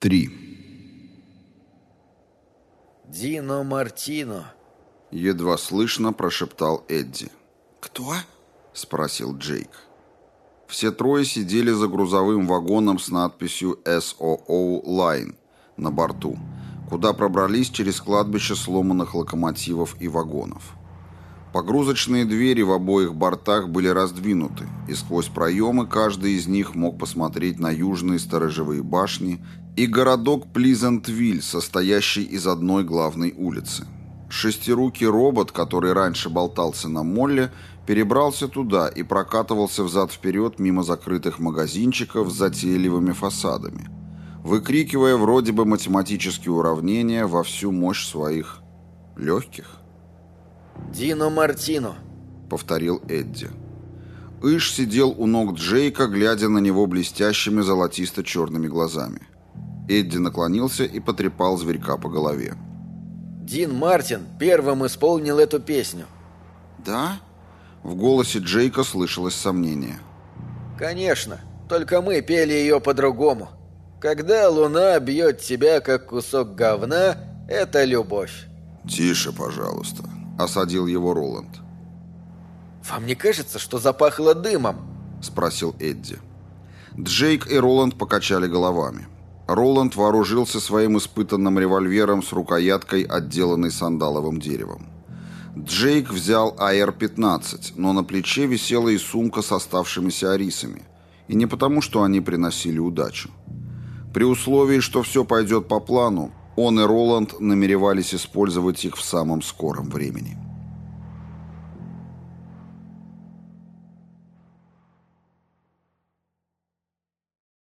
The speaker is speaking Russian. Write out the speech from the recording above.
3. «Дино Мартино», — едва слышно прошептал Эдди. «Кто?» — спросил Джейк. Все трое сидели за грузовым вагоном с надписью SOO Line на борту, куда пробрались через кладбище сломанных локомотивов и вагонов. Погрузочные двери в обоих бортах были раздвинуты, и сквозь проемы каждый из них мог посмотреть на южные сторожевые башни и городок Плизантвиль, состоящий из одной главной улицы. Шестирукий робот, который раньше болтался на молле, перебрался туда и прокатывался взад-вперед мимо закрытых магазинчиков с затейливыми фасадами, выкрикивая вроде бы математические уравнения во всю мощь своих легких. «Дино Мартино», — повторил Эдди. Иш сидел у ног Джейка, глядя на него блестящими золотисто-черными глазами. Эдди наклонился и потрепал зверька по голове. «Дин Мартин первым исполнил эту песню». «Да?» В голосе Джейка слышалось сомнение. «Конечно, только мы пели ее по-другому. Когда луна бьет тебя, как кусок говна, это любовь». «Тише, пожалуйста», осадил его Роланд. «Вам не кажется, что запахло дымом?» – спросил Эдди. Джейк и Роланд покачали головами. Роланд вооружился своим испытанным револьвером с рукояткой, отделанной сандаловым деревом. Джейк взял АР-15, но на плече висела и сумка с оставшимися арисами. И не потому, что они приносили удачу. При условии, что все пойдет по плану, он и Роланд намеревались использовать их в самом скором времени.